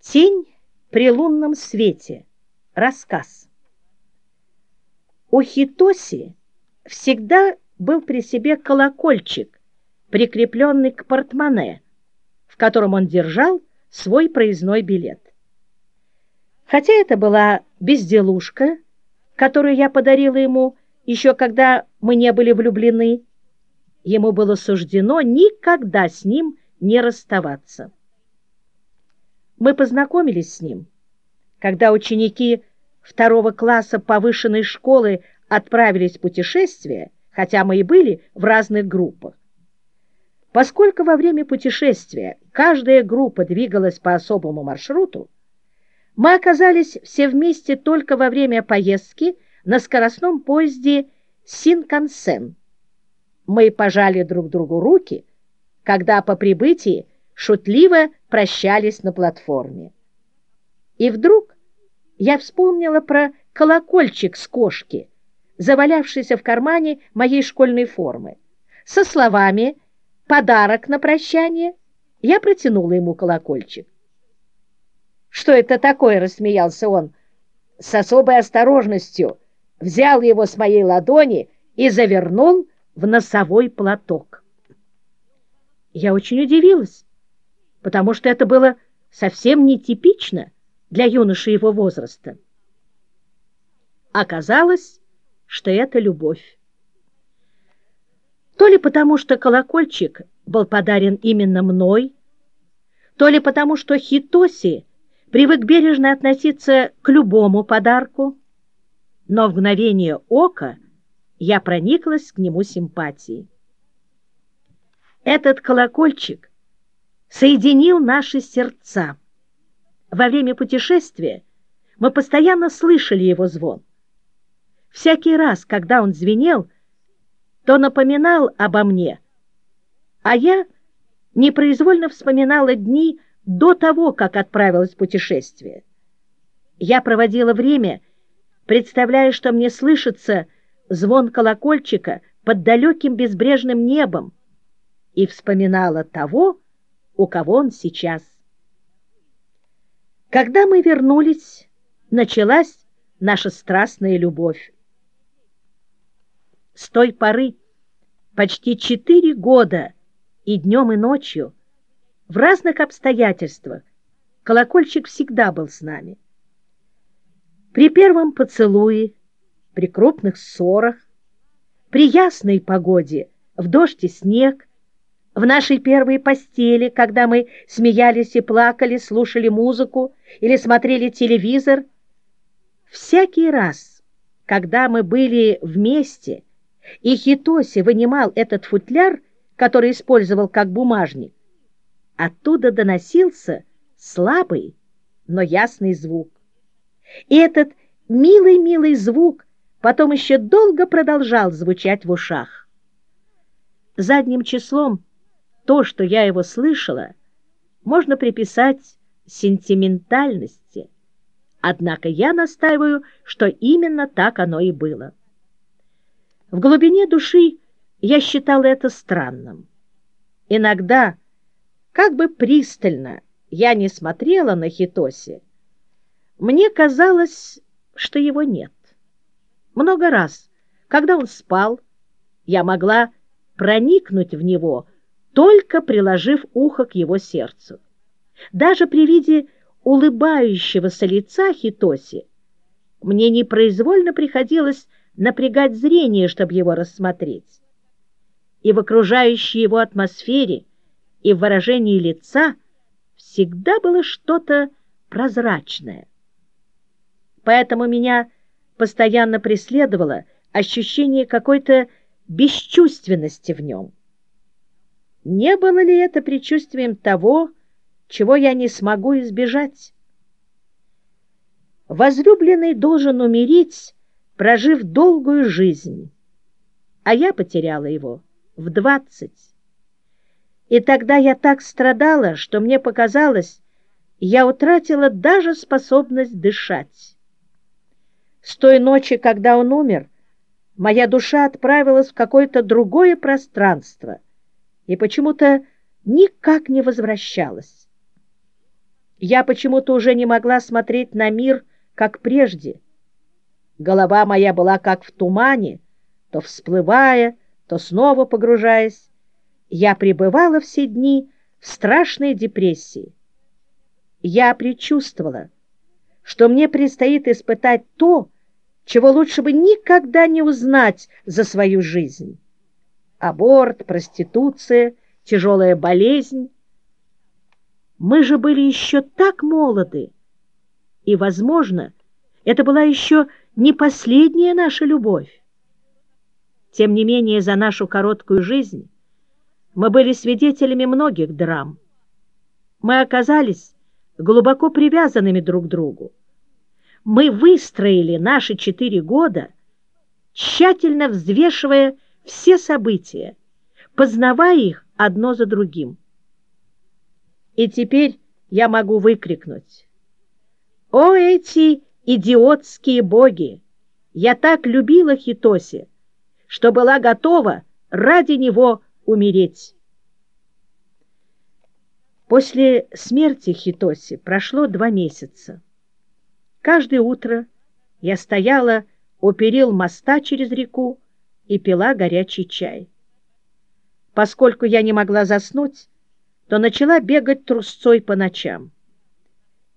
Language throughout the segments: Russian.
Тень при лунном свете. Рассказ. У Хитоси всегда был при себе колокольчик, прикрепленный к портмоне, в котором он держал свой проездной билет. Хотя это была безделушка, которую я подарила ему еще когда мы не были влюблены, ему было суждено никогда с ним не расставаться. Мы познакомились с ним, когда ученики второго класса повышенной школы отправились в путешествие, хотя мы и были в разных группах. Поскольку во время путешествия каждая группа двигалась по особому маршруту, мы оказались все вместе только во время поездки на скоростном поезде Синкансен. Мы пожали друг другу руки, когда по прибытии шутливо прощались на платформе. И вдруг я вспомнила про колокольчик с кошки, завалявшийся в кармане моей школьной формы. Со словами «подарок на прощание» я протянула ему колокольчик. «Что это такое?» — рассмеялся он. С особой осторожностью взял его с моей ладони и завернул в носовой платок. Я очень удивилась, потому что это было совсем нетипично для юноши его возраста. Оказалось, что это любовь. То ли потому, что колокольчик был подарен именно мной, то ли потому, что Хитоси привык бережно относиться к любому подарку, но в мгновение ока я прониклась к нему симпатией. Этот колокольчик соединил наши сердца. Во время путешествия мы постоянно слышали его звон. Всякий раз, когда он звенел, то напоминал обо мне, а я непроизвольно вспоминала дни до того, как отправилась в путешествие. Я проводила время, представляя, что мне слышится звон колокольчика под далеким безбрежным небом, и вспоминала того, у кого он сейчас. Когда мы вернулись, началась наша страстная любовь. С той поры почти четыре года и днем, и ночью в разных обстоятельствах колокольчик всегда был с нами. При первом поцелуе, при крупных ссорах, при ясной погоде, в дождь и снег, в нашей первой постели, когда мы смеялись и плакали, слушали музыку или смотрели телевизор. Всякий раз, когда мы были вместе, и Хитоси вынимал этот футляр, который использовал как бумажник, оттуда доносился слабый, но ясный звук. И этот милый-милый звук потом еще долго продолжал звучать в ушах. Задним числом то, что я его слышала, можно приписать сентиментальности. Однако я настаиваю, что именно так оно и было. В глубине души я считала это странным. Иногда, как бы пристально я не смотрела на Хитоси, мне казалось, что его нет. Много раз, когда он спал, я могла проникнуть в него, только приложив ухо к его сердцу. Даже при виде улыбающегося лица Хитоси мне непроизвольно приходилось напрягать зрение, чтобы его рассмотреть. И в окружающей его атмосфере, и в выражении лица всегда было что-то прозрачное. Поэтому меня постоянно преследовало ощущение какой-то бесчувственности в нем. Не было ли это предчувствием того, чего я не смогу избежать? Возлюбленный должен умереть, прожив долгую жизнь, а я потеряла его в двадцать. И тогда я так страдала, что мне показалось, я утратила даже способность дышать. С той ночи, когда он умер, моя душа отправилась в какое-то другое пространство — и почему-то никак не возвращалась. Я почему-то уже не могла смотреть на мир, как прежде. Голова моя была как в тумане, то всплывая, то снова погружаясь. Я пребывала все дни в страшной депрессии. Я предчувствовала, что мне предстоит испытать то, чего лучше бы никогда не узнать за свою жизнь. Аборт, проституция, тяжелая болезнь. Мы же были еще так молоды, и, возможно, это была еще не последняя наша любовь. Тем не менее, за нашу короткую жизнь мы были свидетелями многих драм. Мы оказались глубоко привязанными друг к другу. Мы выстроили наши четыре года, тщательно взвешивая все события, познавая их одно за другим. И теперь я могу выкрикнуть. «О, эти идиотские боги! Я так любила Хитоси, что была готова ради него умереть!» После смерти Хитоси прошло два месяца. Каждое утро я стояла у перил моста через реку и пила горячий чай. Поскольку я не могла заснуть, то начала бегать трусцой по ночам.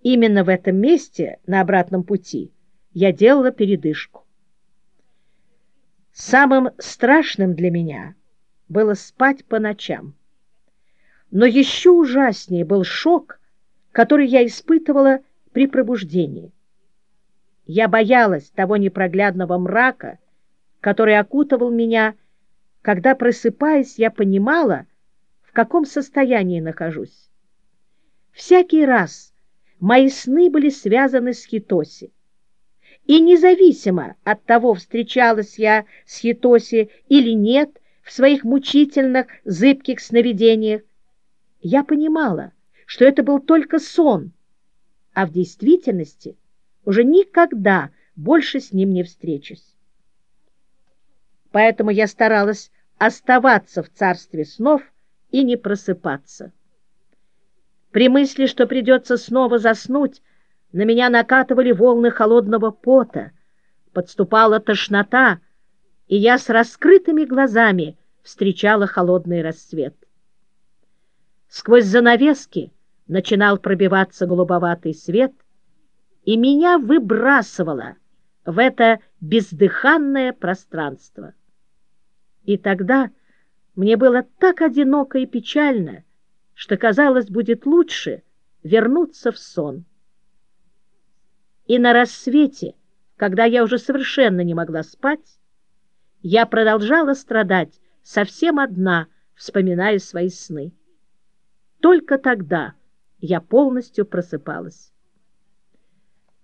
Именно в этом месте, на обратном пути, я делала передышку. Самым страшным для меня было спать по ночам. Но еще ужаснее был шок, который я испытывала при пробуждении. Я боялась того непроглядного мрака, который окутывал меня, когда, просыпаясь, я понимала, в каком состоянии нахожусь. Всякий раз мои сны были связаны с Хитоси. И независимо от того, встречалась я с Хитоси или нет в своих мучительных, зыбких сновидениях, я понимала, что это был только сон, а в действительности уже никогда больше с ним не встречусь. Поэтому я старалась оставаться в царстве снов и не просыпаться. При мысли, что придется снова заснуть, на меня накатывали волны холодного пота, подступала тошнота, и я с раскрытыми глазами встречала холодный рассвет. Сквозь занавески начинал пробиваться голубоватый свет, и меня выбрасывало в это бездыханное пространство. И тогда мне было так одиноко и печально, что, казалось, будет лучше вернуться в сон. И на рассвете, когда я уже совершенно не могла спать, я продолжала страдать совсем одна, вспоминая свои сны. Только тогда я полностью просыпалась.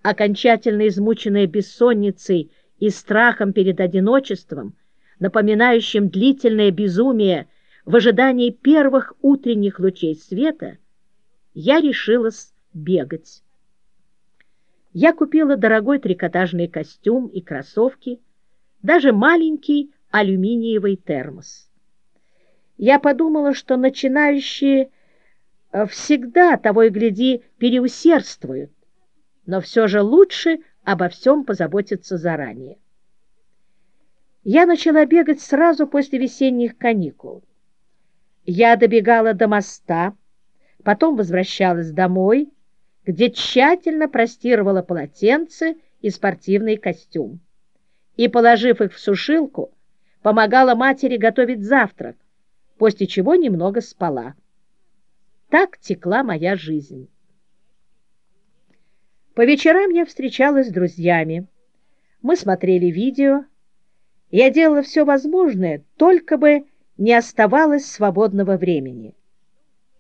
Окончательно измученная бессонницей и страхом перед одиночеством, напоминающим длительное безумие в ожидании первых утренних лучей света, я решилась бегать. Я купила дорогой трикотажный костюм и кроссовки, даже маленький алюминиевый термос. Я подумала, что начинающие Э, всегда, того и гляди, переусердствуют, но все же лучше обо всем позаботиться заранее. Я начала бегать сразу после весенних каникул. Я добегала до моста, потом возвращалась домой, где тщательно простировала полотенце и спортивный костюм. И, положив их в сушилку, помогала матери готовить завтрак, после чего немного спала. Так текла моя жизнь. По вечерам я встречалась с друзьями. Мы смотрели видео. Я делала все возможное, только бы не оставалось свободного времени.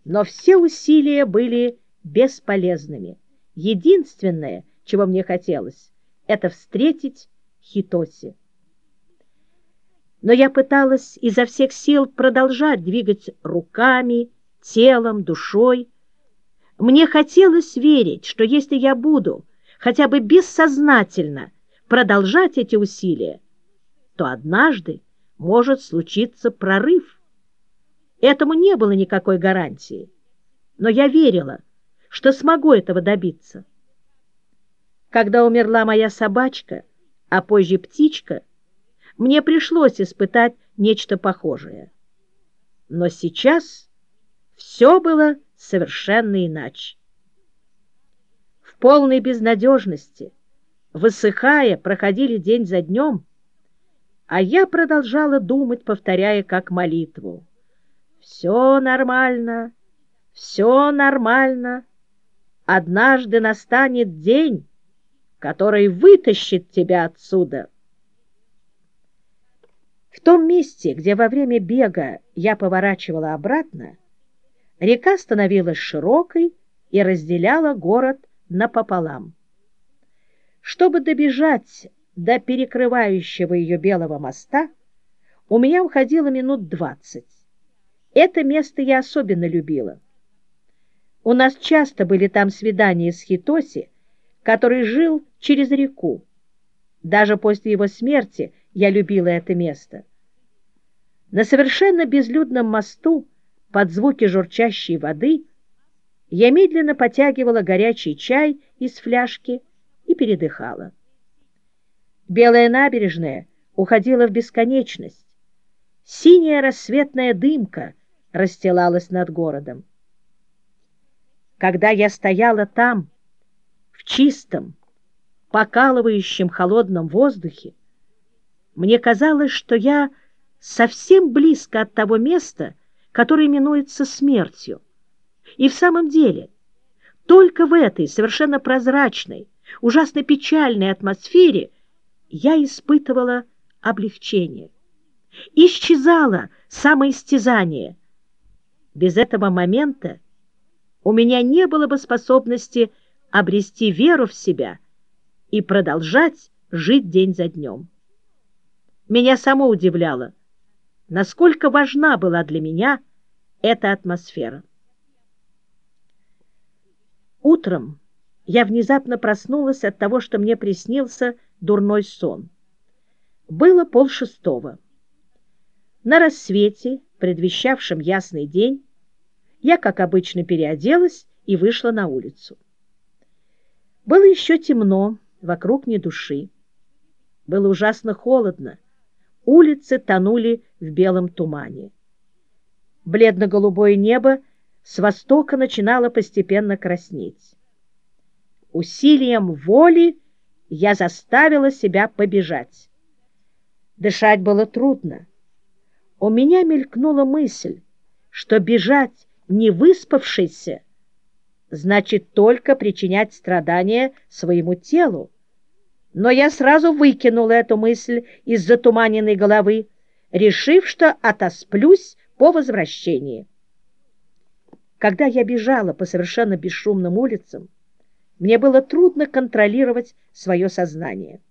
Но все усилия были бесполезными. Единственное, чего мне хотелось, это встретить Хитоси. Но я пыталась изо всех сил продолжать двигать руками, телом, душой. Мне хотелось верить, что если я буду хотя бы бессознательно продолжать эти усилия, то однажды может случиться прорыв. Этому не было никакой гарантии. Но я верила, что смогу этого добиться. Когда умерла моя собачка, а позже птичка, мне пришлось испытать нечто похожее. Но сейчас все было совершенно иначе. В полной безнадежности, высыхая, проходили день за днем, а я продолжала думать, повторяя как молитву. «Все нормально, все нормально. Однажды настанет день, который вытащит тебя отсюда». В том месте, где во время бега я поворачивала обратно, река становилась широкой и разделяла город напополам. Чтобы добежать до перекрывающего ее белого моста у меня уходило минут двадцать. Это место я особенно любила. У нас часто были там свидания с Хитоси, который жил через реку. Даже после его смерти я любила это место. На совершенно безлюдном мосту под звуки журчащей воды я медленно потягивала горячий чай из фляжки и передыхала. Белая набережная уходила в бесконечность. Синяя рассветная дымка расстилалась над городом. Когда я стояла там, в чистом, покалывающем холодном воздухе, мне казалось, что я совсем близко от того места, которое именуется смертью. И в самом деле, только в этой совершенно прозрачной, ужасно печальной атмосфере я испытывала облегчение. Исчезало самоистязание. Без этого момента у меня не было бы способности обрести веру в себя и продолжать жить день за днем. Меня само удивляло, насколько важна была для меня эта атмосфера. Утром я внезапно проснулась от того, что мне приснился дурной сон. Было полшестого. На рассвете, предвещавшем ясный день, я, как обычно, переоделась и вышла на улицу. Было еще темно, вокруг ни души. Было ужасно холодно. Улицы тонули в белом тумане. Бледно-голубое небо с востока начинало постепенно краснеть. Усилием воли я заставила себя побежать. Дышать было трудно. У меня мелькнула мысль, что бежать не выспавшийся значит только причинять страдания своему телу. Но я сразу выкинула эту мысль из затуманенной головы, решив, что отосплюсь по возвращении. Когда я бежала по совершенно бесшумным улицам, мне было трудно контролировать свое сознание.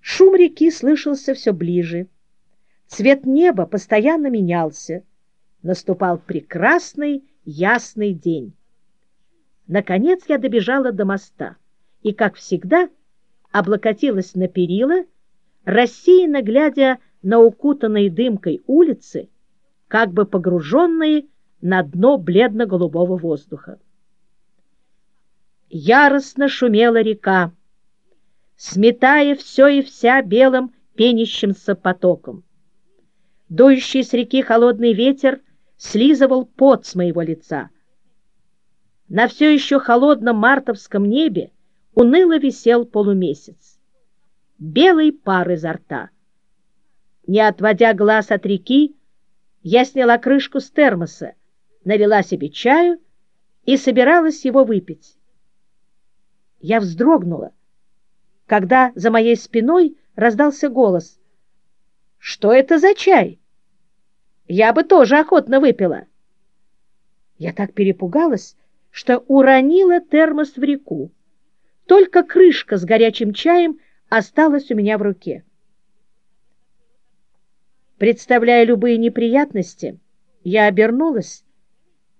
Шум реки слышался все ближе. Цвет неба постоянно менялся. Наступал прекрасный ясный день. Наконец я добежала до моста и, как всегда, облокотилась на перила, рассеянно глядя на укутанные дымкой улицы, как бы погруженные на дно бледно-голубого воздуха яростно шумела река, сметая все и вся белым пенящимся потоком. Дующий с реки холодный ветер слизывал пот с моего лица. На все еще холодном мартовском небе уныло висел полумесяц. Белый пар изо рта. Не отводя глаз от реки, я сняла крышку с термоса, налила себе чаю и собиралась его выпить. Я вздрогнула, когда за моей спиной раздался голос. «Что это за чай? Я бы тоже охотно выпила». Я так перепугалась, что уронила термос в реку. Только крышка с горячим чаем осталась у меня в руке. Представляя любые неприятности, я обернулась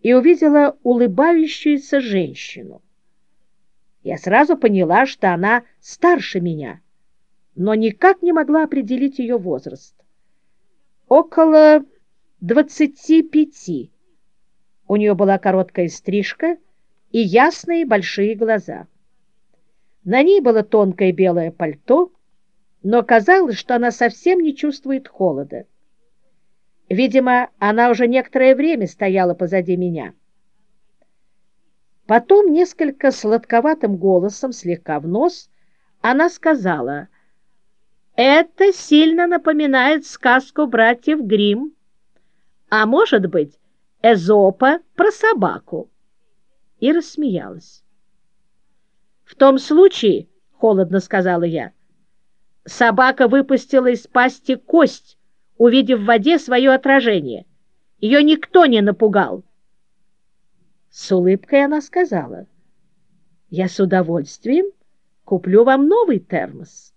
и увидела улыбающуюся женщину. Я сразу поняла, что она старше меня, но никак не могла определить ее возраст. Около двадцати пяти. У нее была короткая стрижка и ясные большие глаза. На ней было тонкое белое пальто, но казалось, что она совсем не чувствует холода. Видимо, она уже некоторое время стояла позади меня. Потом, несколько сладковатым голосом, слегка в нос, она сказала, «Это сильно напоминает сказку братьев Гримм, а может быть, Эзопа про собаку» и рассмеялась. «В том случае, — холодно сказала я, — собака выпустила из пасти кость, увидев в воде свое отражение. Ее никто не напугал». С улыбкой она сказала, «Я с удовольствием куплю вам новый термос».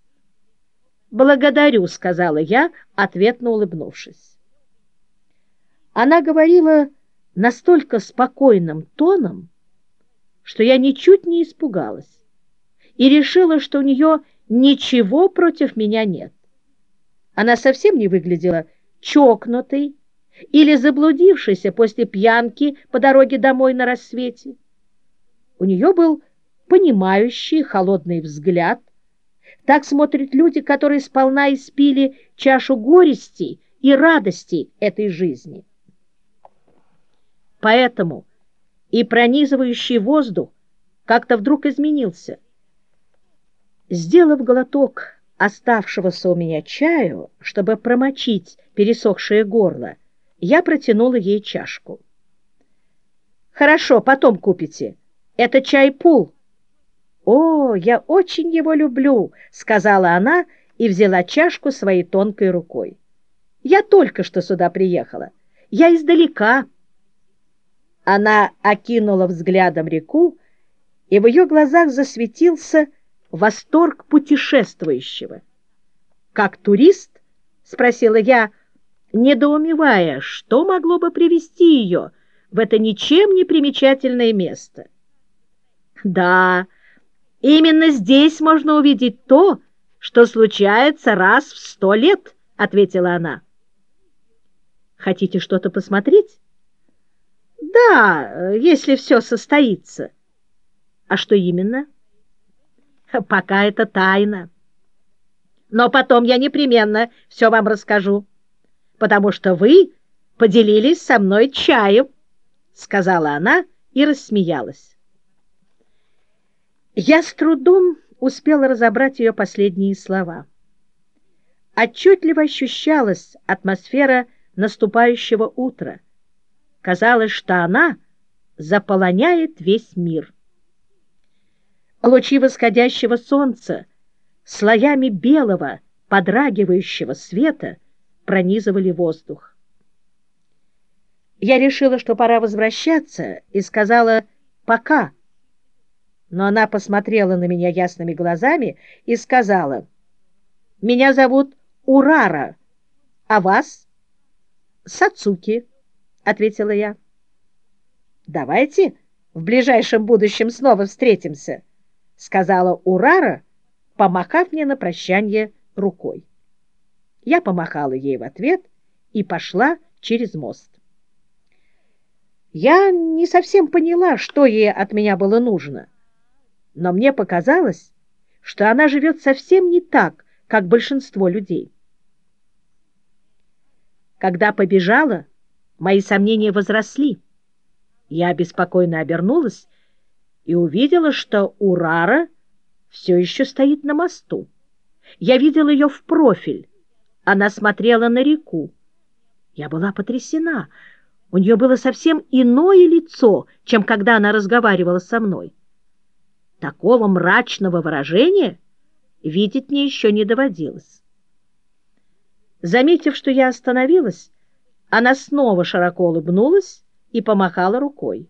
«Благодарю», — сказала я, ответно улыбнувшись. Она говорила настолько спокойным тоном, что я ничуть не испугалась и решила, что у нее ничего против меня нет. Она совсем не выглядела чокнутой или заблудившейся после пьянки по дороге домой на рассвете. У нее был понимающий холодный взгляд. Так смотрят люди, которые сполна испили чашу горести и радости этой жизни. Поэтому и пронизывающий воздух как-то вдруг изменился. Сделав глоток оставшегося у меня чаю, чтобы промочить пересохшее горло, я протянула ей чашку. «Хорошо, потом купите. Это чай-пул». «О, я очень его люблю», — сказала она и взяла чашку своей тонкой рукой. «Я только что сюда приехала. Я издалека». Она окинула взглядом реку, и в ее глазах засветился восторг путешествующего. «Как турист?» — спросила я, недоумевая, что могло бы привести ее в это ничем не примечательное место. «Да, именно здесь можно увидеть то, что случается раз в сто лет», — ответила она. «Хотите что-то посмотреть?» Да, если все состоится. А что именно? Пока это тайна. Но потом я непременно все вам расскажу, потому что вы поделились со мной чаем, сказала она и рассмеялась. Я с трудом успела разобрать ее последние слова. Отчетливо ощущалась атмосфера наступающего утра — Казалось, что она заполоняет весь мир. Лучи восходящего солнца слоями белого, подрагивающего света пронизывали воздух. Я решила, что пора возвращаться, и сказала «пока». Но она посмотрела на меня ясными глазами и сказала «Меня зовут Урара, а вас?» «Сацуки». — ответила я. «Давайте в ближайшем будущем снова встретимся», — сказала Урара, помахав мне на прощание рукой. Я помахала ей в ответ и пошла через мост. Я не совсем поняла, что ей от меня было нужно, но мне показалось, что она живет совсем не так, как большинство людей. Когда побежала, мои сомнения возросли. Я беспокойно обернулась и увидела, что Урара все еще стоит на мосту. Я видела ее в профиль. Она смотрела на реку. Я была потрясена. У нее было совсем иное лицо, чем когда она разговаривала со мной. Такого мрачного выражения видеть мне еще не доводилось. Заметив, что я остановилась, она снова широко улыбнулась и помахала рукой.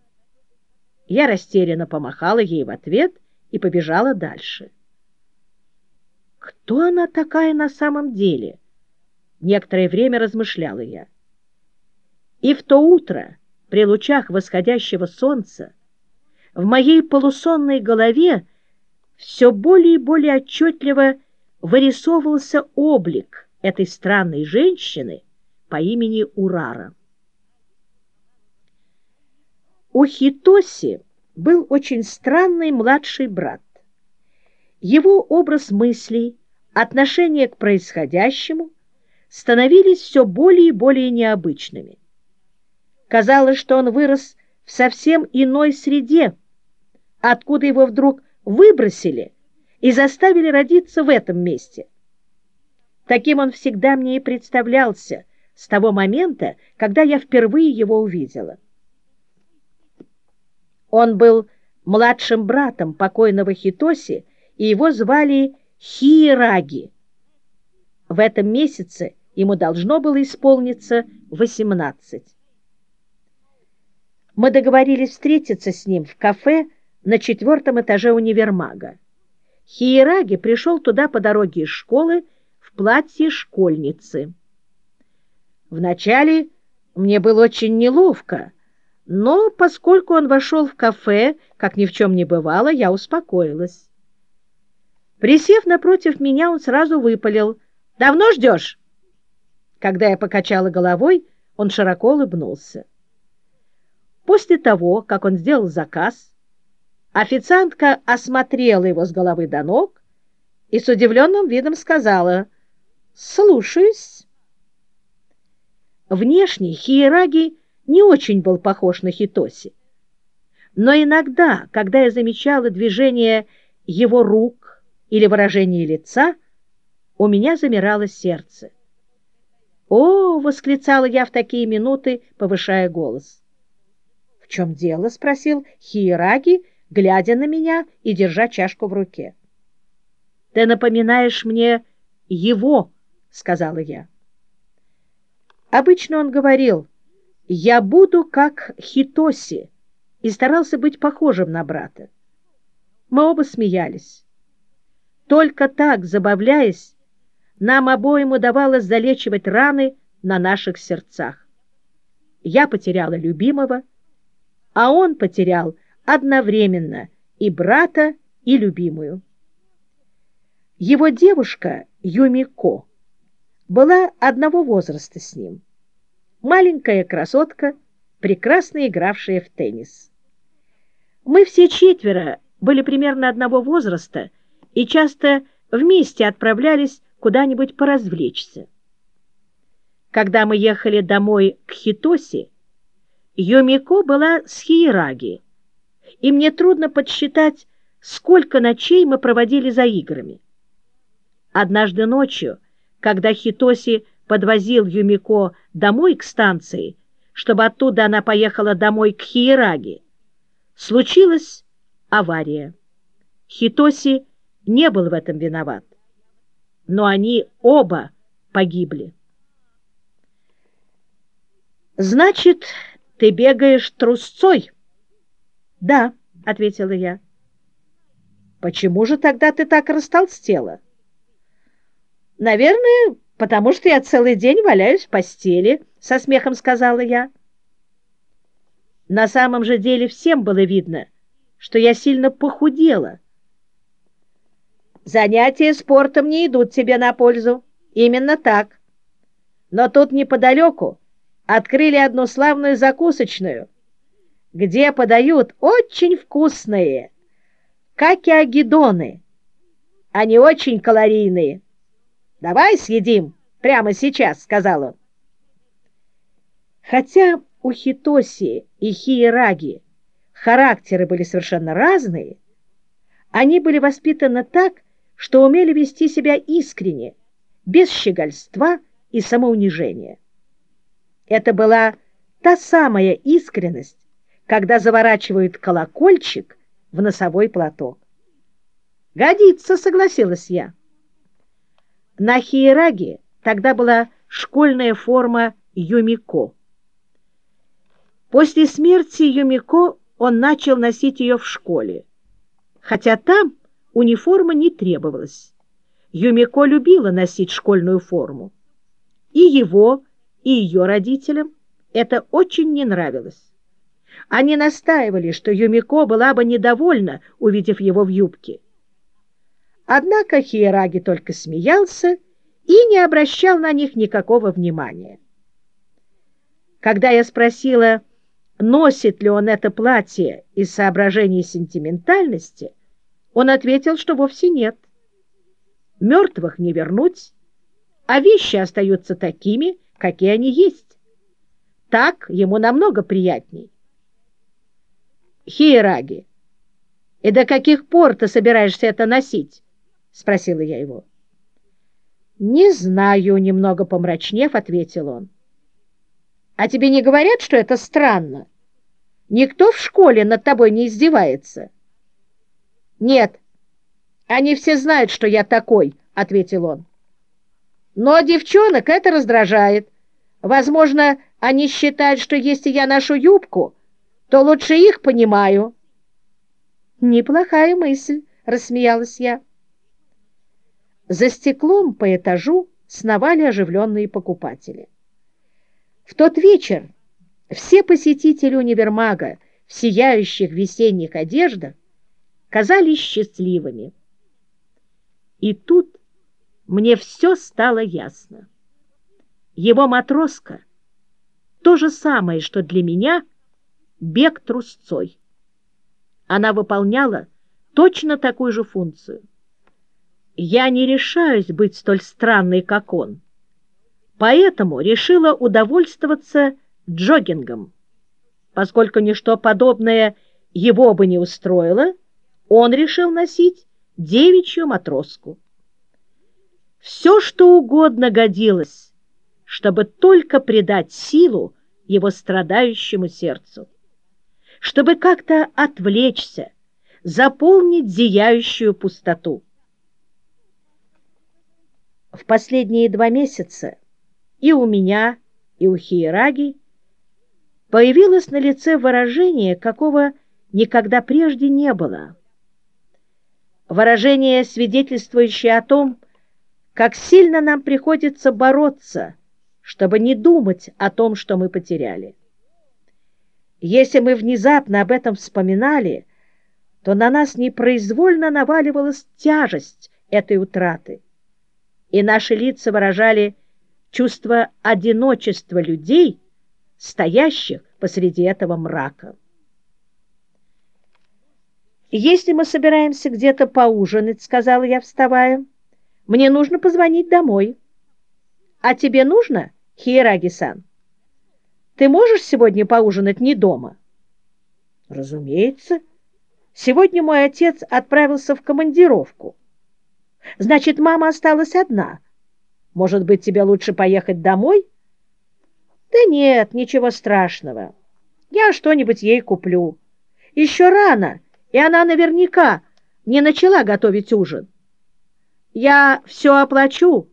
Я растерянно помахала ей в ответ и побежала дальше. Кто она такая на самом деле? Некоторое время размышляла я. И в то утро, при лучах восходящего солнца, в моей полусонной голове все более и более отчетливо вырисовывался облик этой странной женщины, по имени Урара. У Хитоси был очень странный младший брат. Его образ мыслей, отношение к происходящему становились все более и более необычными. Казалось, что он вырос в совсем иной среде, откуда его вдруг выбросили и заставили родиться в этом месте. Таким он всегда мне и представлялся с того момента, когда я впервые его увидела. Он был младшим братом покойного Хитоси, и его звали Хиераги. В этом месяце ему должно было исполниться 18. Мы договорились встретиться с ним в кафе на четвертом этаже универмага. Хиераги пришел туда по дороге из школы в платье школьницы. Вначале мне было очень неловко, но поскольку он вошел в кафе, как ни в чем не бывало, я успокоилась. Присев напротив меня, он сразу выпалил. «Давно ждешь?» Когда я покачала головой, он широко улыбнулся. После того, как он сделал заказ, официантка осмотрела его с головы до ног и с удивленным видом сказала «Слушаюсь». Внешне Хиераги не очень был похож на Хитоси. Но иногда, когда я замечала движение его рук или выражение лица, у меня замирало сердце. «О!» — восклицала я в такие минуты, повышая голос. «В чем дело?» — спросил Хиераги, глядя на меня и держа чашку в руке. «Ты напоминаешь мне его», — сказала я. Обычно он говорил «Я буду как Хитоси» и старался быть похожим на брата. Мы оба смеялись. Только так, забавляясь, нам обоим удавалось залечивать раны на наших сердцах. Я потеряла любимого, а он потерял одновременно и брата, и любимую. Его девушка Юмико была одного возраста с ним. Маленькая красотка, прекрасно игравшая в теннис. Мы все четверо были примерно одного возраста и часто вместе отправлялись куда-нибудь поразвлечься. Когда мы ехали домой к Хитоси, Йомико была с Хиераги, и мне трудно подсчитать, сколько ночей мы проводили за играми. Однажды ночью когда Хитоси подвозил Юмико домой к станции, чтобы оттуда она поехала домой к Хиераги, случилась авария. Хитоси не был в этом виноват, но они оба погибли. «Значит, ты бегаешь трусцой?» «Да», — ответила я. «Почему же тогда ты так растолстела?» «Наверное, потому что я целый день валяюсь в постели», — со смехом сказала я. На самом же деле всем было видно, что я сильно похудела. «Занятия спортом не идут тебе на пользу. Именно так. Но тут неподалеку открыли одну славную закусочную, где подают очень вкусные какиагидоны. Они очень калорийные». «Давай съедим прямо сейчас», — сказал он. Хотя у Хитоси и Хиераги характеры были совершенно разные, они были воспитаны так, что умели вести себя искренне, без щегольства и самоунижения. Это была та самая искренность, когда заворачивают колокольчик в носовой платок. «Годится», — согласилась я. На Хиераге тогда была школьная форма Юмико. После смерти Юмико он начал носить ее в школе, хотя там униформа не требовалась. Юмико любила носить школьную форму. И его, и ее родителям это очень не нравилось. Они настаивали, что Юмико была бы недовольна, увидев его в юбке. Однако Хиераги только смеялся и не обращал на них никакого внимания. Когда я спросила, носит ли он это платье из соображений сентиментальности, он ответил, что вовсе нет. Мертвых не вернуть, а вещи остаются такими, какие они есть. Так ему намного приятней. Хиераги, и до каких пор ты собираешься это носить? — спросила я его. — Не знаю, — немного помрачнев, — ответил он. — А тебе не говорят, что это странно? Никто в школе над тобой не издевается? — Нет, они все знают, что я такой, — ответил он. — Но девчонок это раздражает. Возможно, они считают, что если я ношу юбку, то лучше их понимаю. Неплохая мысль, рассмеялась я. За стеклом по этажу сновали оживленные покупатели. В тот вечер все посетители универмага в сияющих весенних одеждах казались счастливыми. И тут мне все стало ясно. Его матроска — то же самое, что для меня бег трусцой. Она выполняла точно такую же функцию. Я не решаюсь быть столь странной, как он. Поэтому решила удовольствоваться джогингом. Поскольку ничто подобное его бы не устроило, он решил носить девичью матроску. Все, что угодно годилось, чтобы только придать силу его страдающему сердцу, чтобы как-то отвлечься, заполнить зияющую пустоту. В последние два месяца и у меня, и у Хиераги появилось на лице выражение, какого никогда прежде не было. Выражение, свидетельствующее о том, как сильно нам приходится бороться, чтобы не думать о том, что мы потеряли. Если мы внезапно об этом вспоминали, то на нас непроизвольно наваливалась тяжесть этой утраты, и наши лица выражали чувство одиночества людей, стоящих посреди этого мрака. «Если мы собираемся где-то поужинать, — сказала я, вставая, — мне нужно позвонить домой. А тебе нужно, Хиераги-сан? Ты можешь сегодня поужинать не дома? Разумеется. Сегодня мой отец отправился в командировку. Значит, мама осталась одна. Может быть, тебе лучше поехать домой? Да нет, ничего страшного. Я что-нибудь ей куплю. Еще рано, и она наверняка не начала готовить ужин. Я все оплачу,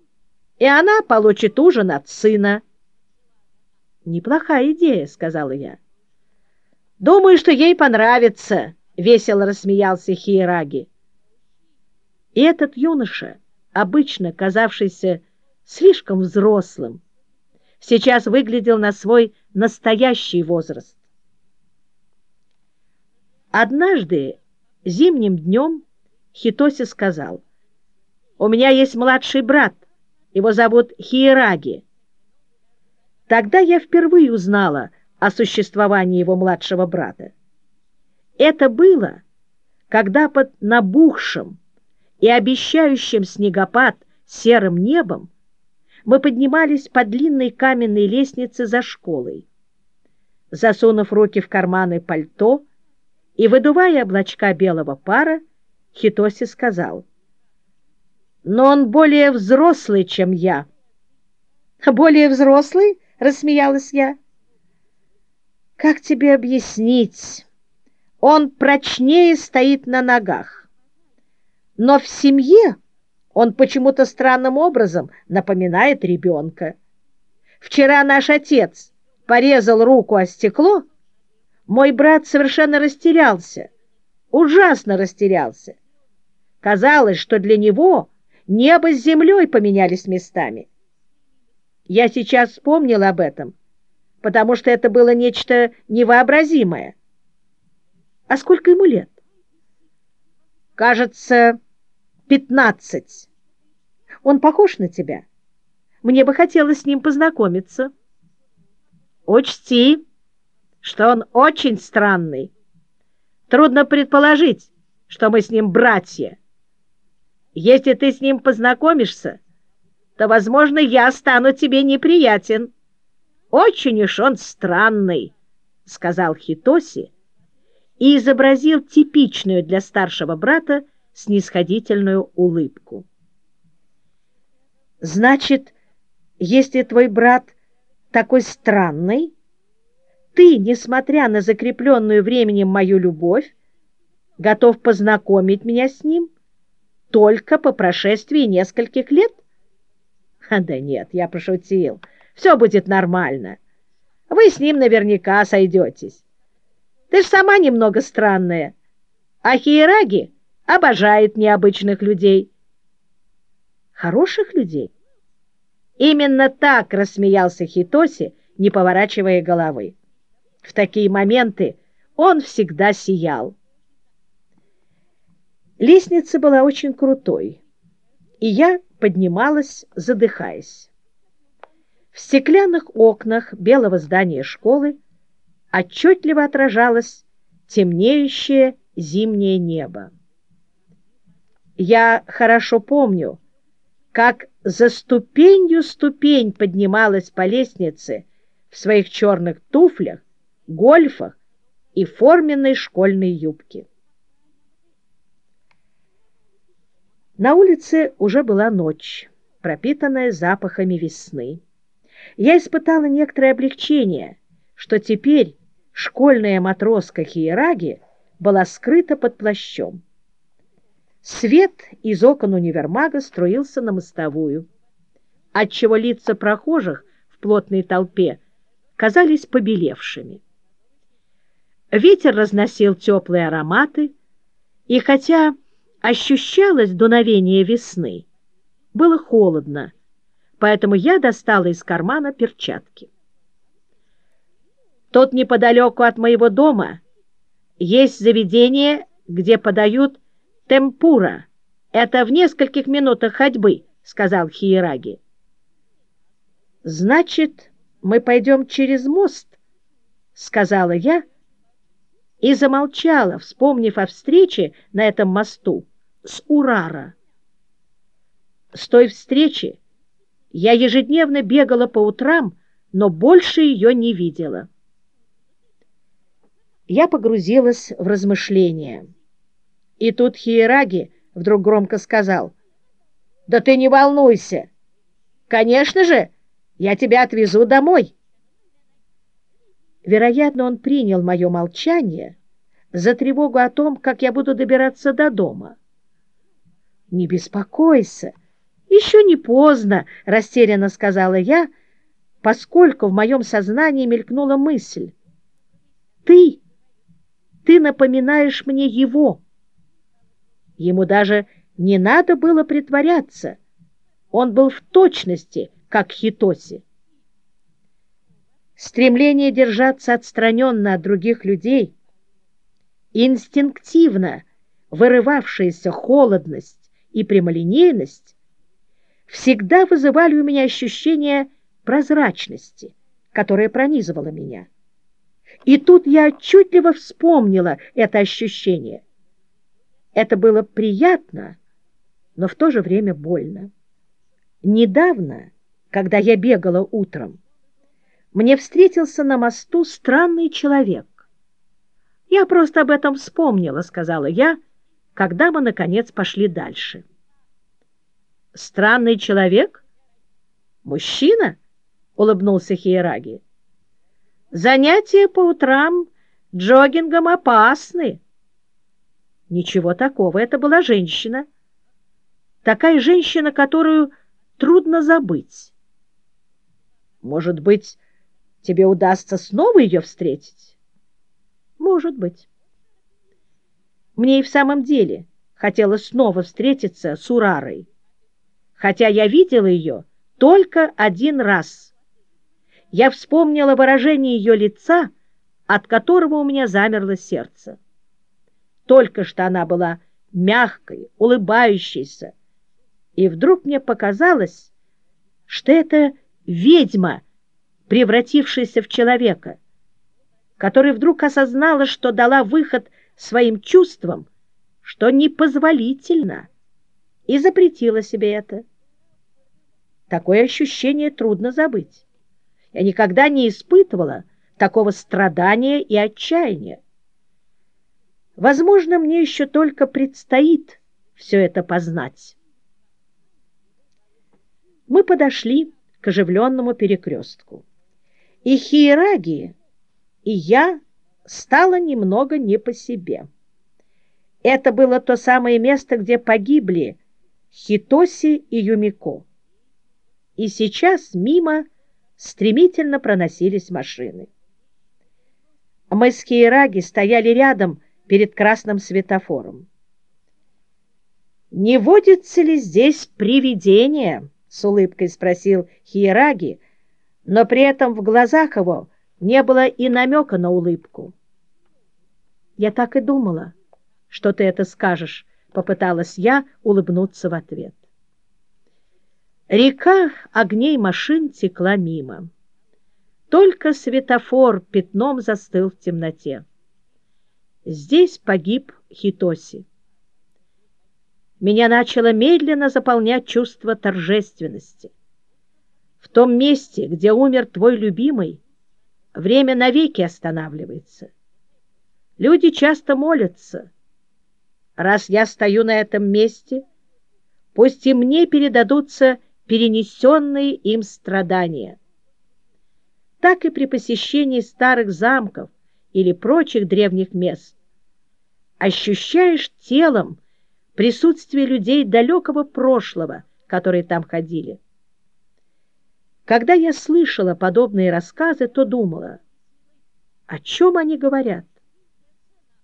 и она получит ужин от сына. Неплохая идея, сказала я. Думаю, что ей понравится, весело рассмеялся Хиераги. И этот юноша, обычно казавшийся слишком взрослым, сейчас выглядел на свой настоящий возраст. Однажды зимним днем Хитоси сказал — у меня есть младший брат, его зовут Хиераги. Тогда я впервые узнала о существовании его младшего брата. Это было, когда под набухшим и обещающим снегопад серым небом мы поднимались по длинной каменной лестнице за школой. Засунув руки в карманы пальто и выдувая облачка белого пара, Хитоси сказал — но он более взрослый, чем я. Более взрослый? Рассмеялась я. Как тебе объяснить? Он прочнее стоит на ногах. Но в семье он почему-то странным образом напоминает ребенка. Вчера наш отец порезал руку о стекло, мой брат совершенно растерялся, ужасно растерялся. Казалось, что для него Небо с землей поменялись местами. Я сейчас вспомнил об этом, потому что это было нечто невообразимое. А сколько ему лет? Кажется, пятнадцать. Он похож на тебя? Мне бы хотелось с ним познакомиться. Учти, что он очень странный. Трудно предположить, что мы с ним братья. Если ты с ним познакомишься, то, возможно, я стану тебе неприятен. Очень уж он странный, — сказал Хитоси и изобразил типичную для старшего брата снисходительную улыбку. Значит, если твой брат такой странный, ты, несмотря на закрепленную временем мою любовь, готов познакомить меня с ним только по прошествии нескольких лет? А, да нет, я пошутил. Все будет нормально. Вы с ним наверняка сойдетесь. Ты ж сама немного странная. А Хиераги обожает необычных людей. Хороших людей? Именно так рассмеялся Хитоси, не поворачивая головы. В такие моменты он всегда сиял. Лестница была очень крутой, и я поднималась, задыхаясь. В стеклянных окнах белого здания школы отчетливо отражалось темнеющее зимнее небо. Я хорошо помню, как за ступенью ступень поднималась по лестнице в своих черных туфлях, гольфах и форменной школьной юбке. На улице уже была ночь, пропитанная запахами весны. Я испытала некоторое облегчение, что теперь школьная матроска Хиераги была скрыта под плащом. Свет из окон универмага струился на мостовую, отчего лица прохожих в плотной толпе казались побелевшими. Ветер разносил теплые ароматы, и хотя ощущалось дуновение весны, было холодно, поэтому я достала из кармана перчатки. Тут неподалеку от моего дома есть заведение, где подают темпура. Это в нескольких минутах ходьбы, — сказал Хиераги. Значит, мы пойдем через мост, — сказала я и замолчала, вспомнив о встрече на этом мосту с Урара. С той встречи я ежедневно бегала по утрам, но больше ее не видела. Я погрузилась в размышления. И тут Хиераги вдруг громко сказал, «Да ты не волнуйся! Конечно же, я тебя отвезу домой!» Вероятно, он принял мое молчание за тревогу о том, как я буду добираться до дома. «Не беспокойся, еще не поздно», — растерянно сказала я, поскольку в моем сознании мелькнула мысль. «Ты, ты напоминаешь мне его». Ему даже не надо было притворяться. Он был в точности, как Хитоси. Стремление держаться отстраненно от других людей, инстинктивно вырывавшаяся холодность и прямолинейность всегда вызывали у меня ощущение прозрачности, которое пронизывало меня. И тут я отчетливо вспомнила это ощущение. Это было приятно, но в то же время больно. Недавно, когда я бегала утром, мне встретился на мосту странный человек. «Я просто об этом вспомнила», — сказала я, — когда мы, наконец, пошли дальше. «Странный человек? Мужчина?» — улыбнулся Хиераги. «Занятия по утрам джогингом опасны». Ничего такого, это была женщина. Такая женщина, которую трудно забыть. Может быть, тебе удастся снова ее встретить? Может быть. Мне и в самом деле хотелось снова встретиться с Урарой, хотя я видела ее только один раз. Я вспомнила выражение ее лица, от которого у меня замерло сердце. Только что она была мягкой, улыбающейся, и вдруг мне показалось, что это ведьма, превратившаяся в человека. которая вдруг осознала, что дала выход своим чувствам, что непозволительно, и запретила себе это. Такое ощущение трудно забыть. Я никогда не испытывала такого страдания и отчаяния. Возможно, мне еще только предстоит все это познать. Мы подошли к оживленному перекрестку. И Хиераги, и я стало немного не по себе. Это было то самое место, где погибли Хитоси и Юмико. И сейчас мимо стремительно проносились машины. Мы с Хиераги стояли рядом перед красным светофором. «Не водится ли здесь привидение?» — с улыбкой спросил Хиераги, но при этом в глазах его не было и намека на улыбку. «Я так и думала, что ты это скажешь», — попыталась я улыбнуться в ответ. Река огней машин текла мимо. Только светофор пятном застыл в темноте. Здесь погиб Хитоси. Меня начало медленно заполнять чувство торжественности. В том месте, где умер твой любимый, время навеки останавливается. Люди часто молятся. Раз я стою на этом месте, пусть и мне передадутся перенесенные им страдания. Так и при посещении старых замков или прочих древних мест ощущаешь телом присутствие людей далекого прошлого, которые там ходили. Когда я слышала подобные рассказы, то думала, о чем они говорят.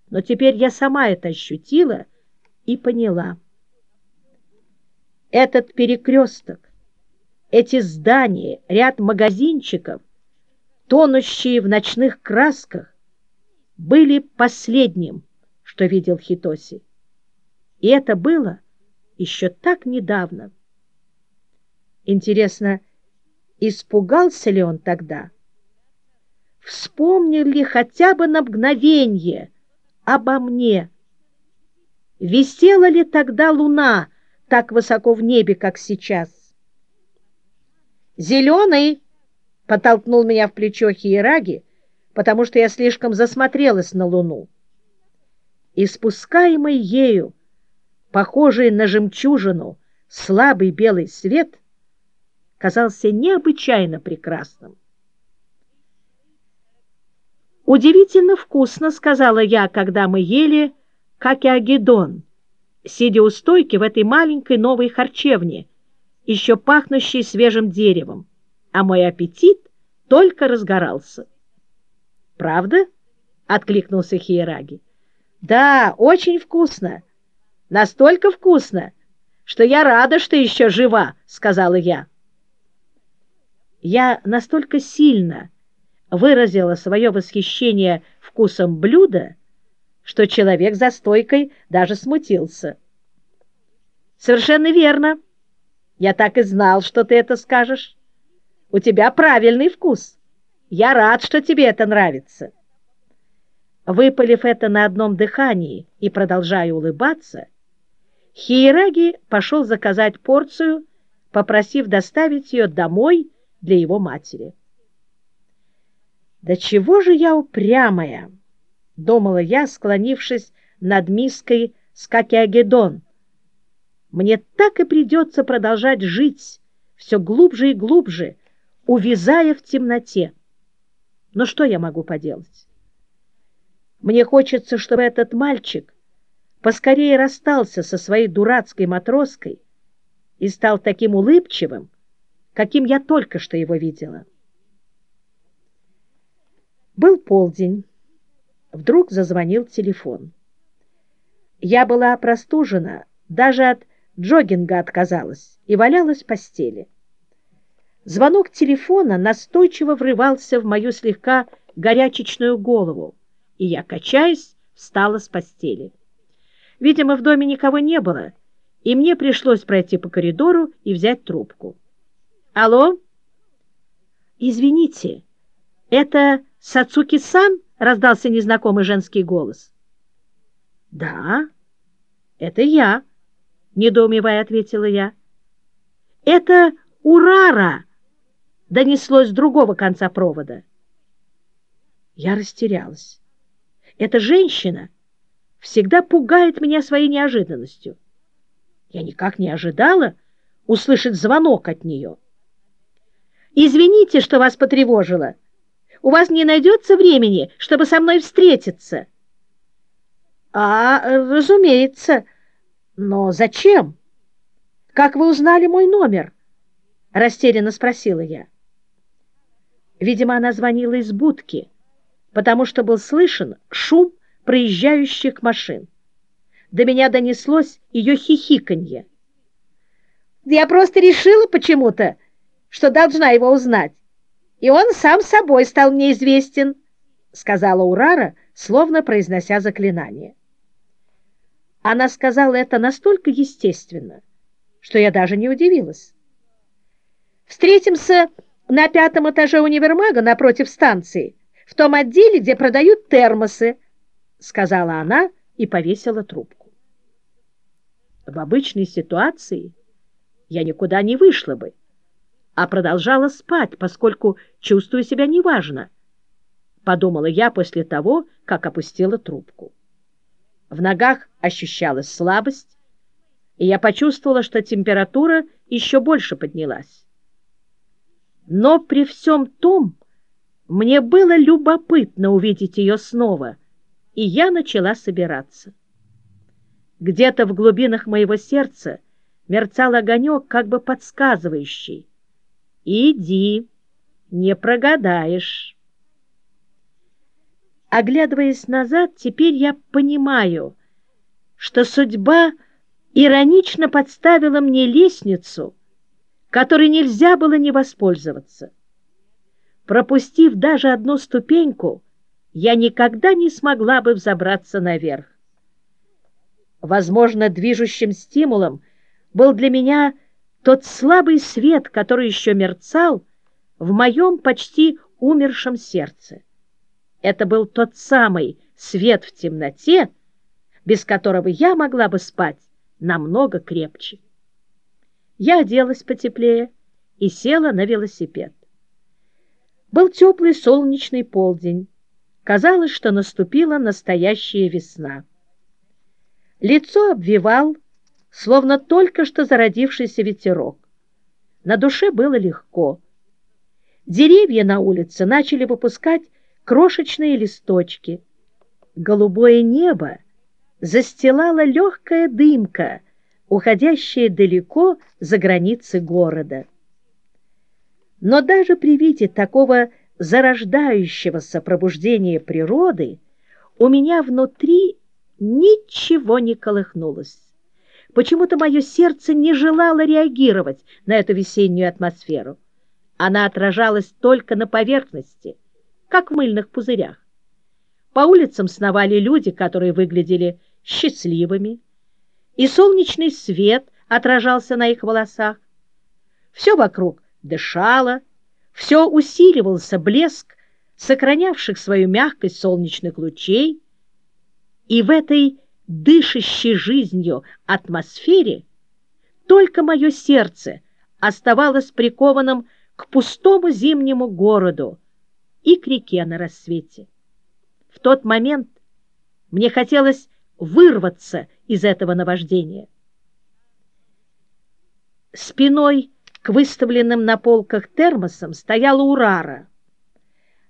Но теперь я сама это ощутила и поняла. Этот перекресток, эти здания, ряд магазинчиков, тонущие в ночных красках, были последним, что видел Хитоси. И это было еще так недавно. Интересно, Испугался ли он тогда? Вспомнил ли хотя бы на мгновенье обо мне? Висела ли тогда луна так высоко в небе, как сейчас? «Зеленый!» — потолкнул меня в плечо Хиераги, потому что я слишком засмотрелась на луну. Испускаемый ею, похожий на жемчужину, слабый белый свет — казался необычайно прекрасным. «Удивительно вкусно», — сказала я, когда мы ели какиагедон, сидя у стойки в этой маленькой новой харчевне, еще пахнущей свежим деревом, а мой аппетит только разгорался. «Правда?» — откликнулся Хиераги. «Да, очень вкусно. Настолько вкусно, что я рада, что еще жива», — сказала я я настолько сильно выразила свое восхищение вкусом блюда, что человек за стойкой даже смутился. «Совершенно верно. Я так и знал, что ты это скажешь. У тебя правильный вкус. Я рад, что тебе это нравится». Выпалив это на одном дыхании и продолжая улыбаться, Хиераги пошел заказать порцию, попросив доставить ее домой для его матери. «Да чего же я упрямая!» — думала я, склонившись над миской с какиагедон. «Мне так и придется продолжать жить все глубже и глубже, увязая в темноте. Но что я могу поделать? Мне хочется, чтобы этот мальчик поскорее расстался со своей дурацкой матроской и стал таким улыбчивым, каким я только что его видела. Был полдень. Вдруг зазвонил телефон. Я была простужена, даже от джогинга отказалась и валялась в постели. Звонок телефона настойчиво врывался в мою слегка горячечную голову, и я, качаясь, встала с постели. Видимо, в доме никого не было, и мне пришлось пройти по коридору и взять трубку. «Алло?» «Извините, это Сацуки-сан?» — раздался незнакомый женский голос. «Да, это я», — недоумевая ответила я. «Это Урара!» — донеслось с другого конца провода. Я растерялась. Эта женщина всегда пугает меня своей неожиданностью. Я никак не ожидала услышать звонок от нее. «Извините, что вас потревожила. У вас не найдется времени, чтобы со мной встретиться?» «А, разумеется. Но зачем? Как вы узнали мой номер?» Растерянно спросила я. Видимо, она звонила из будки, потому что был слышен шум проезжающих машин. До меня донеслось ее хихиканье. «Я просто решила почему-то, что должна его узнать, и он сам собой стал мне известен», сказала Урара, словно произнося заклинание. Она сказала это настолько естественно, что я даже не удивилась. «Встретимся на пятом этаже универмага напротив станции, в том отделе, где продают термосы», сказала она и повесила трубку. В обычной ситуации я никуда не вышла бы, а продолжала спать, поскольку чувствую себя неважно, подумала я после того, как опустила трубку. В ногах ощущалась слабость, и я почувствовала, что температура еще больше поднялась. Но при всем том мне было любопытно увидеть ее снова, и я начала собираться. Где-то в глубинах моего сердца мерцал огонек, как бы подсказывающий. «Иди, не прогадаешь». Оглядываясь назад, теперь я понимаю, что судьба иронично подставила мне лестницу, которой нельзя было не воспользоваться. Пропустив даже одну ступеньку, я никогда не смогла бы взобраться наверх. Возможно, движущим стимулом был для меня тот слабый свет, который еще мерцал в моем почти умершем сердце. Это был тот самый свет в темноте, без которого я могла бы спать намного крепче. Я оделась потеплее и села на велосипед. Был теплый солнечный полдень. Казалось, что наступила настоящая весна. Лицо обвивал, словно только что зародившийся ветерок. На душе было легко. Деревья на улице начали выпускать крошечные листочки. Голубое небо застилала легкая дымка, уходящая далеко за границы города. Но даже при виде такого зарождающегося пробуждения природы у меня внутри ничего не колыхнулось. Почему-то мое сердце не желало реагировать на эту весеннюю атмосферу. Она отражалась только на поверхности — как в мыльных пузырях. По улицам сновали люди, которые выглядели счастливыми, и солнечный свет отражался на их волосах. Все вокруг дышало, все усиливался блеск сохранявших свою мягкость солнечных лучей, и в этой дышащей жизнью атмосфере только мое сердце оставалось прикованным к пустому зимнему городу, и к реке на рассвете. В тот момент мне хотелось вырваться из этого наваждения. Спиной к выставленным на полках термосам стояла Урара.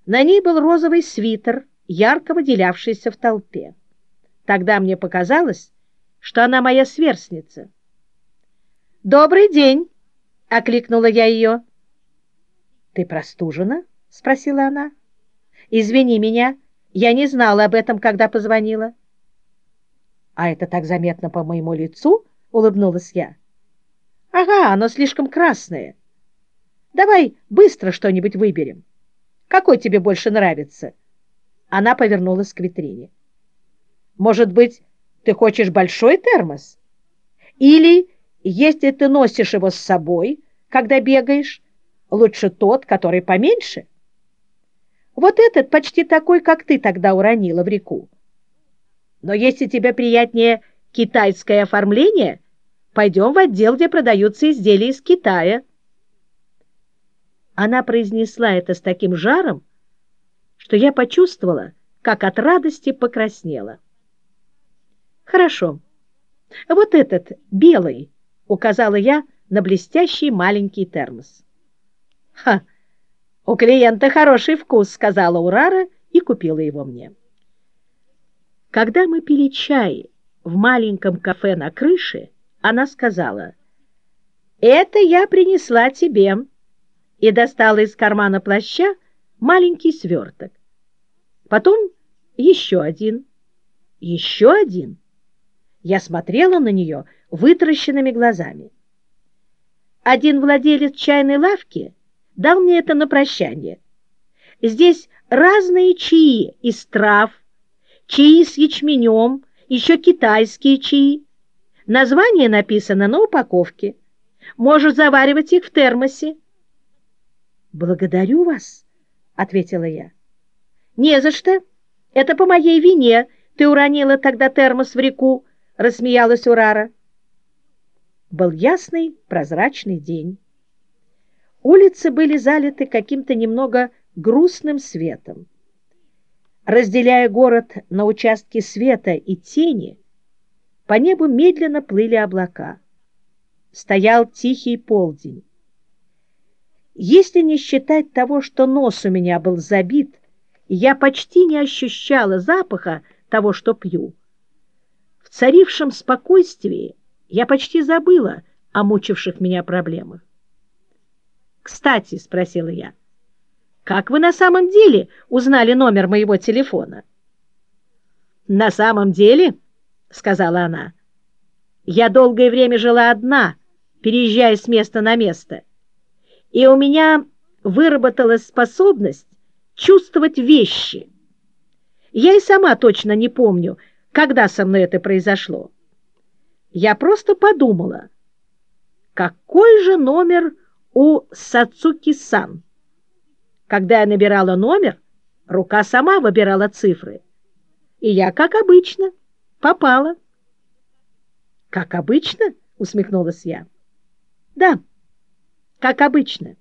На ней был розовый свитер, ярко выделявшийся в толпе. Тогда мне показалось, что она моя сверстница. «Добрый день!» — окликнула я ее. «Ты простужена?» — спросила она. «Извини меня, я не знала об этом, когда позвонила». «А это так заметно по моему лицу?» — улыбнулась я. «Ага, оно слишком красное. Давай быстро что-нибудь выберем. Какой тебе больше нравится?» Она повернулась к витрине. «Может быть, ты хочешь большой термос? Или, если ты носишь его с собой, когда бегаешь, лучше тот, который поменьше?» Вот этот почти такой, как ты тогда уронила в реку. Но если тебе приятнее китайское оформление, пойдем в отдел, где продаются изделия из Китая. Она произнесла это с таким жаром, что я почувствовала, как от радости покраснела. «Хорошо. Вот этот, белый», — указала я на блестящий маленький термос. «Ха! У клиента хороший вкус», — сказала Урара и купила его мне. Когда мы пили чай в маленьком кафе на крыше, она сказала, «Это я принесла тебе» и достала из кармана плаща маленький сверток. Потом еще один, еще один. Я смотрела на нее вытаращенными глазами. Один владелец чайной лавки дал мне это на прощание. Здесь разные чаи из трав, чаи с ячменем, еще китайские чаи. Название написано на упаковке. Можешь заваривать их в термосе. «Благодарю вас», — ответила я. «Не за что. Это по моей вине. Ты уронила тогда термос в реку», — рассмеялась Урара. Был ясный, прозрачный день. Улицы были залиты каким-то немного грустным светом. Разделяя город на участки света и тени, по небу медленно плыли облака. Стоял тихий полдень. Если не считать того, что нос у меня был забит, я почти не ощущала запаха того, что пью, царившем спокойствии я почти забыла о мучивших меня проблемах. «Кстати», — спросила я, — «как вы на самом деле узнали номер моего телефона?» «На самом деле», — сказала она, — «я долгое время жила одна, переезжая с места на место» и у меня выработалась способность чувствовать вещи. Я и сама точно не помню, когда со мной это произошло. Я просто подумала, какой же номер у Сацуки-сан? Когда я набирала номер, рука сама выбирала цифры. И я, как обычно, попала. «Как обычно?» — усмехнулась я. «Да» как обычно.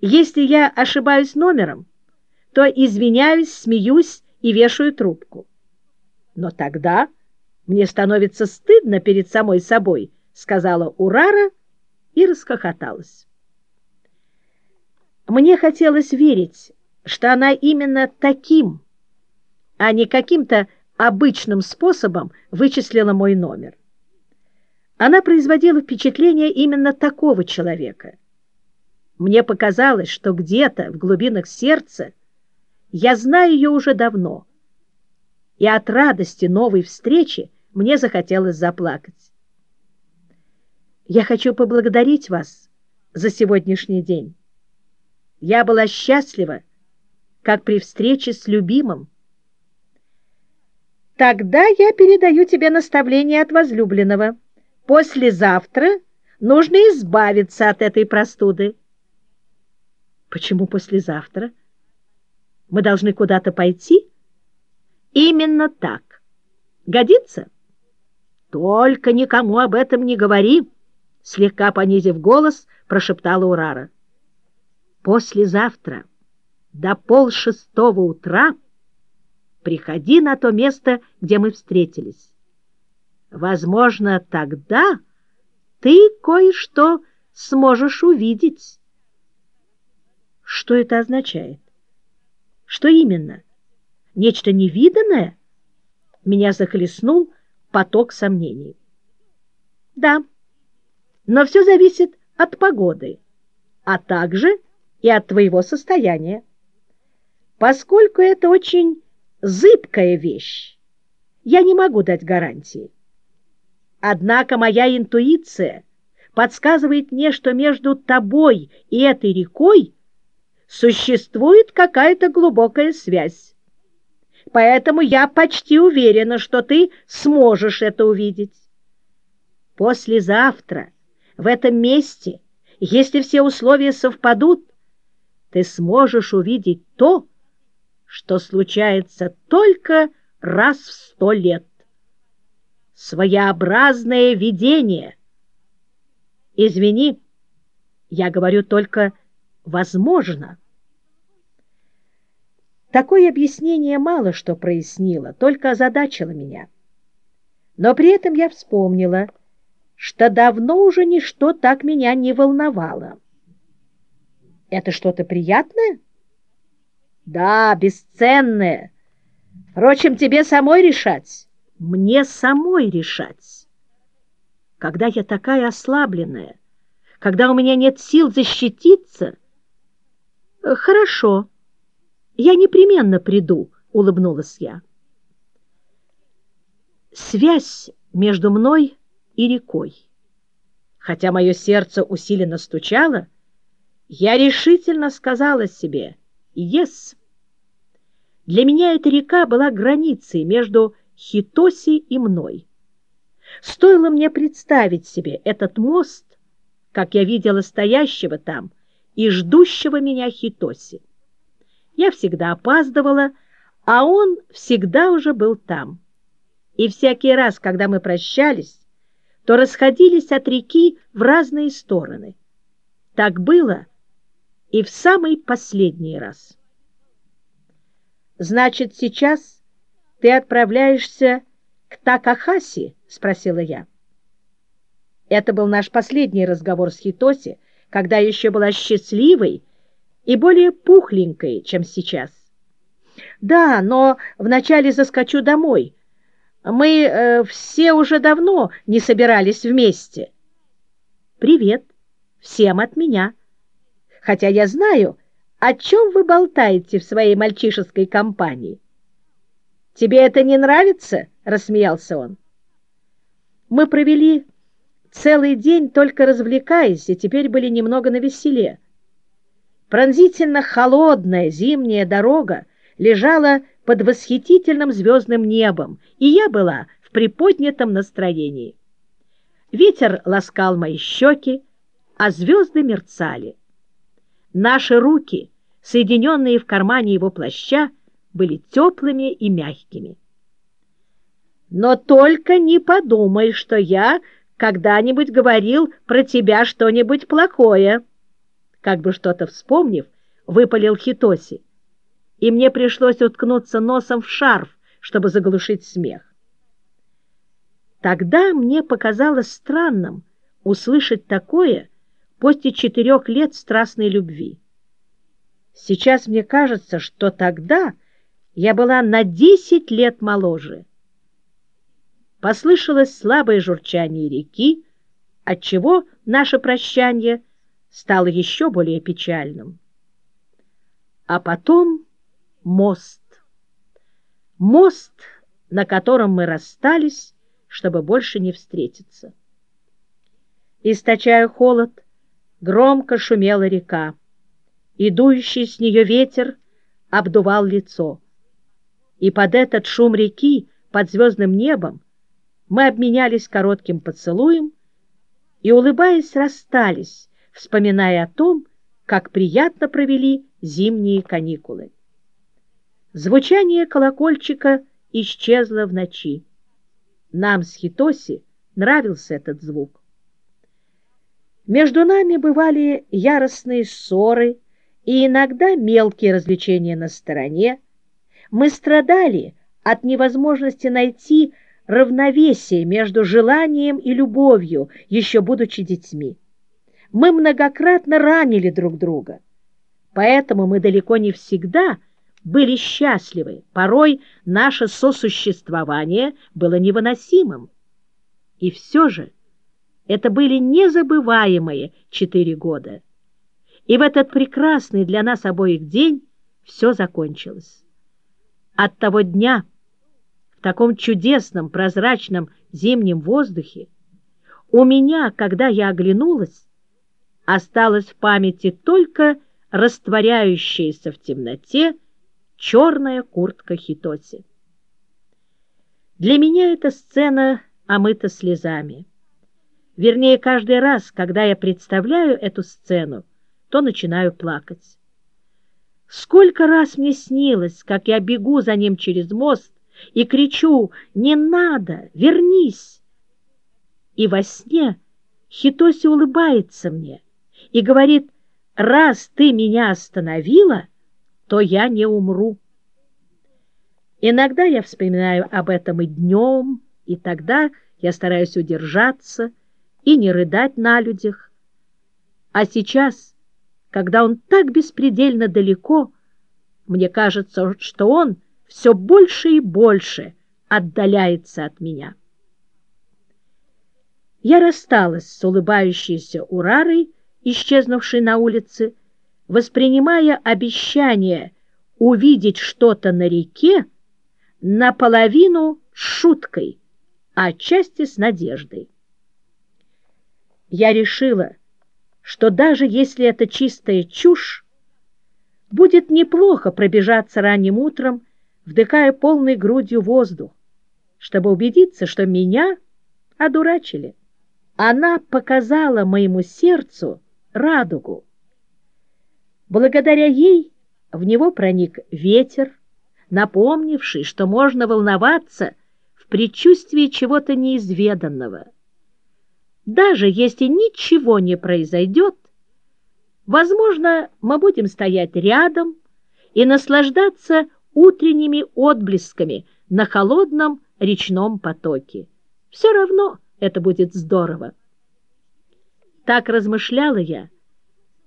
Если я ошибаюсь номером, то извиняюсь, смеюсь и вешаю трубку. Но тогда мне становится стыдно перед самой собой, сказала Урара и расхохоталась. Мне хотелось верить, что она именно таким, а не каким-то обычным способом вычислила мой номер. Она производила впечатление именно такого человека. Мне показалось, что где-то в глубинах сердца я знаю ее уже давно, и от радости новой встречи мне захотелось заплакать. Я хочу поблагодарить вас за сегодняшний день. Я была счастлива, как при встрече с любимым. Тогда я передаю тебе наставление от возлюбленного. Послезавтра нужно избавиться от этой простуды. Почему послезавтра? Мы должны куда-то пойти? Именно так. Годится? Только никому об этом не говори, слегка понизив голос, прошептала Урара. Послезавтра до полшестого утра приходи на то место, где мы встретились. Возможно, тогда ты кое-что сможешь увидеть. Что это означает? Что именно? Нечто невиданное? Меня захлестнул поток сомнений. Да, но все зависит от погоды, а также и от твоего состояния. Поскольку это очень зыбкая вещь, я не могу дать гарантии. Однако моя интуиция подсказывает мне, что между тобой и этой рекой существует какая-то глубокая связь. Поэтому я почти уверена, что ты сможешь это увидеть. Послезавтра в этом месте, если все условия совпадут, ты сможешь увидеть то, что случается только раз в сто лет. Своеобразное видение. Извини, я говорю только «возможно». Такое объяснение мало что прояснило, только озадачило меня. Но при этом я вспомнила, что давно уже ничто так меня не волновало. Это что-то приятное? Да, бесценное. Впрочем, тебе самой решать. Мне самой решать. Когда я такая ослабленная, когда у меня нет сил защититься... Хорошо. Я непременно приду, улыбнулась я. Связь между мной и рекой. Хотя мое сердце усиленно стучало, я решительно сказала себе «Yes». Для меня эта река была границей между Хитоси и мной. Стоило мне представить себе этот мост, как я видела стоящего там и ждущего меня Хитоси. Я всегда опаздывала, а он всегда уже был там. И всякий раз, когда мы прощались, то расходились от реки в разные стороны. Так было и в самый последний раз. «Значит, сейчас ты отправляешься к Такахаси?» — спросила я. Это был наш последний разговор с Хитоси, когда еще была счастливой и более пухленькой, чем сейчас. Да, но вначале заскочу домой. Мы э, все уже давно не собирались вместе. Привет всем от меня. Хотя я знаю, о чем вы болтаете в своей мальчишеской компании. Тебе это не нравится? Рассмеялся он. Мы провели целый день только развлекаясь, и теперь были немного навеселе. Пронзительно холодная зимняя дорога лежала под восхитительным звездным небом, и я была в приподнятом настроении. Ветер ласкал мои щеки, а звезды мерцали. Наши руки, соединенные в кармане его плаща, были теплыми и мягкими. Но только не подумай, что я когда-нибудь говорил про тебя что-нибудь плохое как бы что-то вспомнив, выпалил Хитоси, и мне пришлось уткнуться носом в шарф, чтобы заглушить смех. Тогда мне показалось странным услышать такое после четырех лет страстной любви. Сейчас мне кажется, что тогда я была на десять лет моложе. Послышалось слабое журчание реки, отчего наше прощание стало еще более печальным. А потом мост. Мост, на котором мы расстались, чтобы больше не встретиться. Источая холод, громко шумела река, и дующий с нее ветер обдувал лицо. И под этот шум реки, под звездным небом, мы обменялись коротким поцелуем и, улыбаясь, расстались, вспоминая о том, как приятно провели зимние каникулы. Звучание колокольчика исчезло в ночи. Нам с Хитоси нравился этот звук. Между нами бывали яростные ссоры и иногда мелкие развлечения на стороне. Мы страдали от невозможности найти равновесие между желанием и любовью, еще будучи детьми мы многократно ранили друг друга. Поэтому мы далеко не всегда были счастливы. Порой наше сосуществование было невыносимым. И все же это были незабываемые четыре года. И в этот прекрасный для нас обоих день все закончилось. От того дня в таком чудесном прозрачном зимнем воздухе у меня, когда я оглянулась, осталась в памяти только растворяющаяся в темноте черная куртка Хитоси. Для меня эта сцена омыта слезами. Вернее, каждый раз, когда я представляю эту сцену, то начинаю плакать. Сколько раз мне снилось, как я бегу за ним через мост и кричу «Не надо! Вернись!» И во сне Хитоси улыбается мне и говорит «Раз ты меня остановила, то я не умру». Иногда я вспоминаю об этом и днем, и тогда я стараюсь удержаться и не рыдать на людях. А сейчас, когда он так беспредельно далеко, мне кажется, что он все больше и больше отдаляется от меня. Я рассталась с улыбающейся Урарой, исчезнувшей на улице, воспринимая обещание увидеть что-то на реке, наполовину шуткой, а отчасти с надеждой. Я решила, что даже если это чистая чушь, будет неплохо пробежаться ранним утром, вдыхая полной грудью воздух, чтобы убедиться, что меня одурачили. Она показала моему сердцу радугу. Благодаря ей в него проник ветер, напомнивший, что можно волноваться в предчувствии чего-то неизведанного. Даже если ничего не произойдет, возможно, мы будем стоять рядом и наслаждаться утренними отблесками на холодном речном потоке. Все равно это будет здорово. Так размышляла я,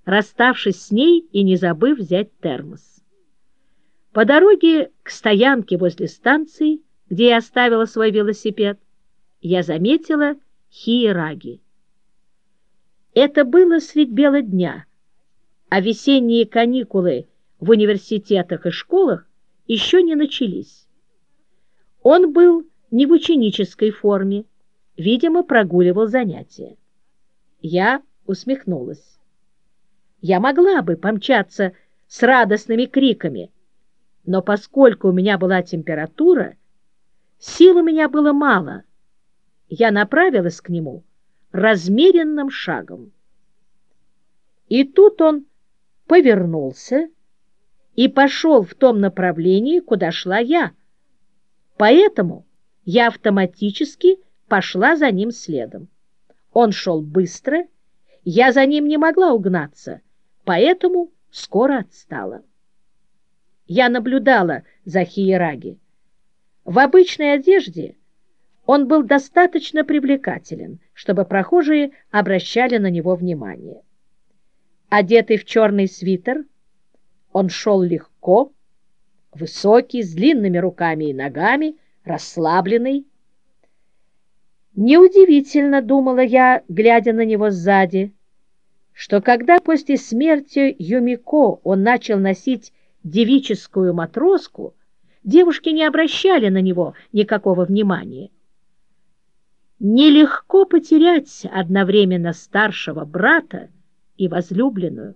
расставшись с ней и не забыв взять термос. По дороге к стоянке возле станции, где я оставила свой велосипед, я заметила хиераги. Это было средь бела дня, а весенние каникулы в университетах и школах еще не начались. Он был не в ученической форме, видимо, прогуливал занятия. Я усмехнулась. Я могла бы помчаться с радостными криками, но поскольку у меня была температура, сил у меня было мало. Я направилась к нему размеренным шагом. И тут он повернулся и пошел в том направлении, куда шла я. Поэтому я автоматически пошла за ним следом. Он шел быстро, я за ним не могла угнаться, поэтому скоро отстала. Я наблюдала за Хиераги. В обычной одежде он был достаточно привлекателен, чтобы прохожие обращали на него внимание. Одетый в черный свитер, он шел легко, высокий, с длинными руками и ногами, расслабленный. Неудивительно, думала я, глядя на него сзади, что когда после смерти Юмико он начал носить девическую матроску, девушки не обращали на него никакого внимания. Нелегко потерять одновременно старшего брата и возлюбленную.